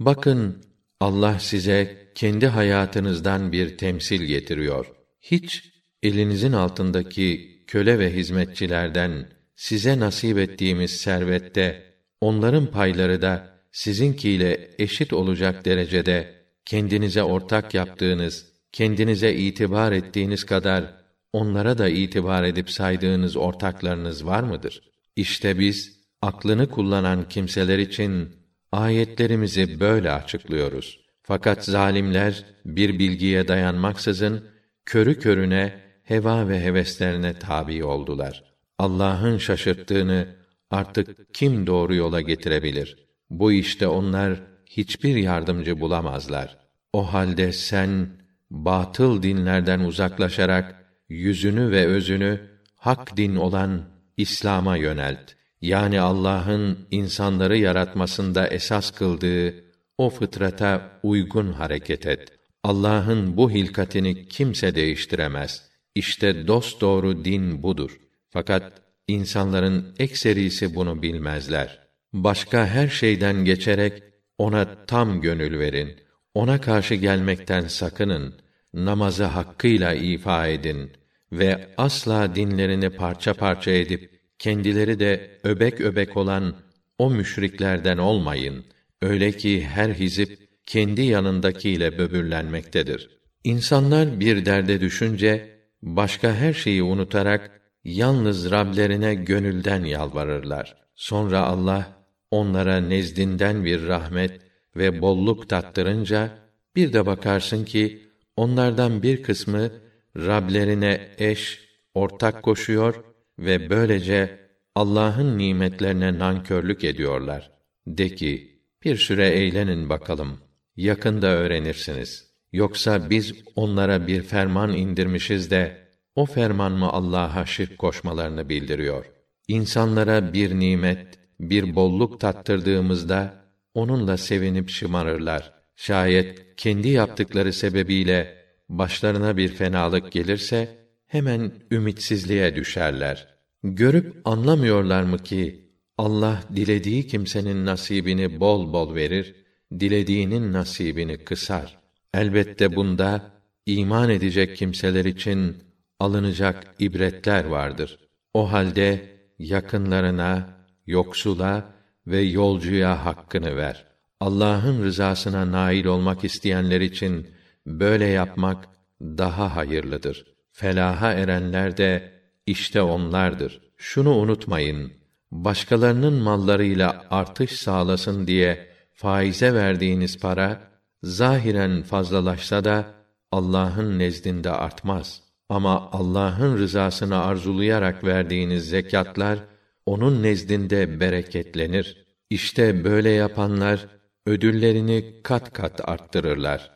Bakın Allah size kendi hayatınızdan bir temsil getiriyor. Hiç elinizin altındaki köle ve hizmetçilerden size nasip ettiğimiz servette onların payları da sizinkiyle eşit olacak derecede kendinize ortak yaptığınız, kendinize itibar ettiğiniz kadar onlara da itibar edip saydığınız ortaklarınız var mıdır? İşte biz aklını kullanan kimseler için ayetlerimizi böyle açıklıyoruz. Fakat zalimler bir bilgiye dayanmaksızın körü körüne heva ve heveslerine tabi oldular. Allah'ın şaşırttığını artık kim doğru yola getirebilir? Bu işte onlar hiçbir yardımcı bulamazlar. O halde sen batıl dinlerden uzaklaşarak yüzünü ve özünü hak din olan İslam'a yönelt. Yani Allah'ın insanları yaratmasında esas kıldığı o fıtrata uygun hareket et. Allah'ın bu hilkatini kimse değiştiremez. İşte dost doğru din budur. Fakat insanların ekserisi bunu bilmezler. Başka her şeyden geçerek ona tam gönül verin. Ona karşı gelmekten sakının. Namazı hakkıyla ifa edin ve asla dinlerini parça parça edip kendileri de öbek öbek olan o müşriklerden olmayın. Öyle ki her hizip kendi yanındakiyle böbürlenmektedir. İnsanlar bir derde düşünce başka her şeyi unutarak yalnız Rablerine gönülden yalvarırlar. Sonra Allah onlara nezdinden bir rahmet ve bolluk tattırınca bir de bakarsın ki onlardan bir kısmı Rablerine eş, ortak koşuyor ve böylece Allah'ın nimetlerine nankörlük ediyorlar. De ki, bir süre eğlenin bakalım. Yakında öğrenirsiniz. Yoksa biz onlara bir ferman indirmişiz de o ferman mı Allah'a şirk koşmalarını bildiriyor? İnsanlara bir nimet, bir bolluk tattırdığımızda onunla sevinip şımarırlar. Şayet kendi yaptıkları sebebiyle başlarına bir fenalık gelirse hemen ümitsizliğe düşerler. Görüp anlamıyorlar mı ki Allah dilediği kimsenin nasibini bol bol verir, dilediğinin nasibini kısar. Elbette bunda iman edecek kimseler için alınacak ibretler vardır. O halde yakınlarına, yoksula ve yolcuya hakkını ver. Allah'ın rızasına nail olmak isteyenler için böyle yapmak daha hayırlıdır. Felaha erenler de işte onlardır. Şunu unutmayın. Başkalarının mallarıyla artış sağlasın diye faize verdiğiniz para zahiren fazlalaşsa da Allah'ın nezdinde artmaz. Ama Allah'ın rızasını arzulayarak verdiğiniz zekatlar onun nezdinde bereketlenir. İşte böyle yapanlar ödüllerini kat kat arttırırlar.